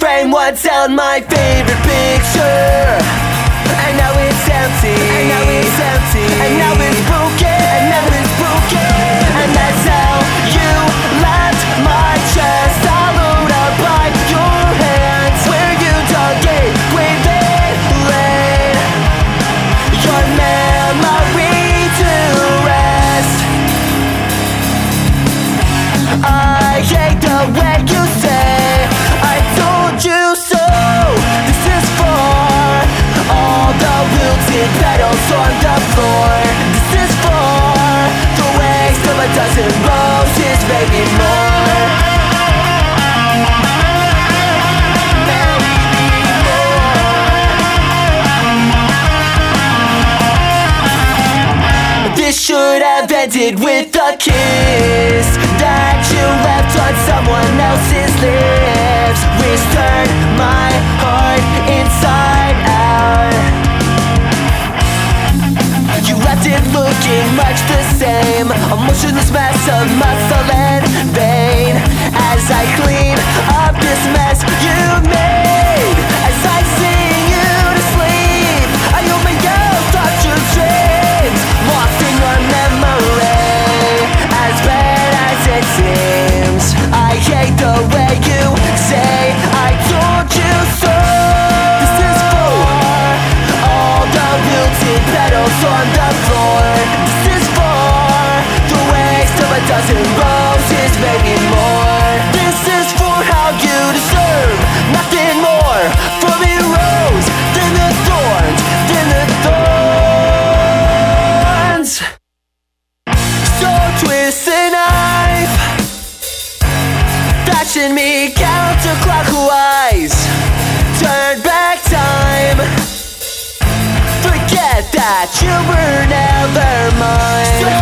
frame once held my favorite picture. And now it's empty. And now it's empty. what's on the floor This is for the waste of a dozen roses, maybe more. This should have ended with a kiss. same. A motionless mess of muscle and vein. As I clean up Pushing me counterclockwise. Turn back time. Forget that you were never mine.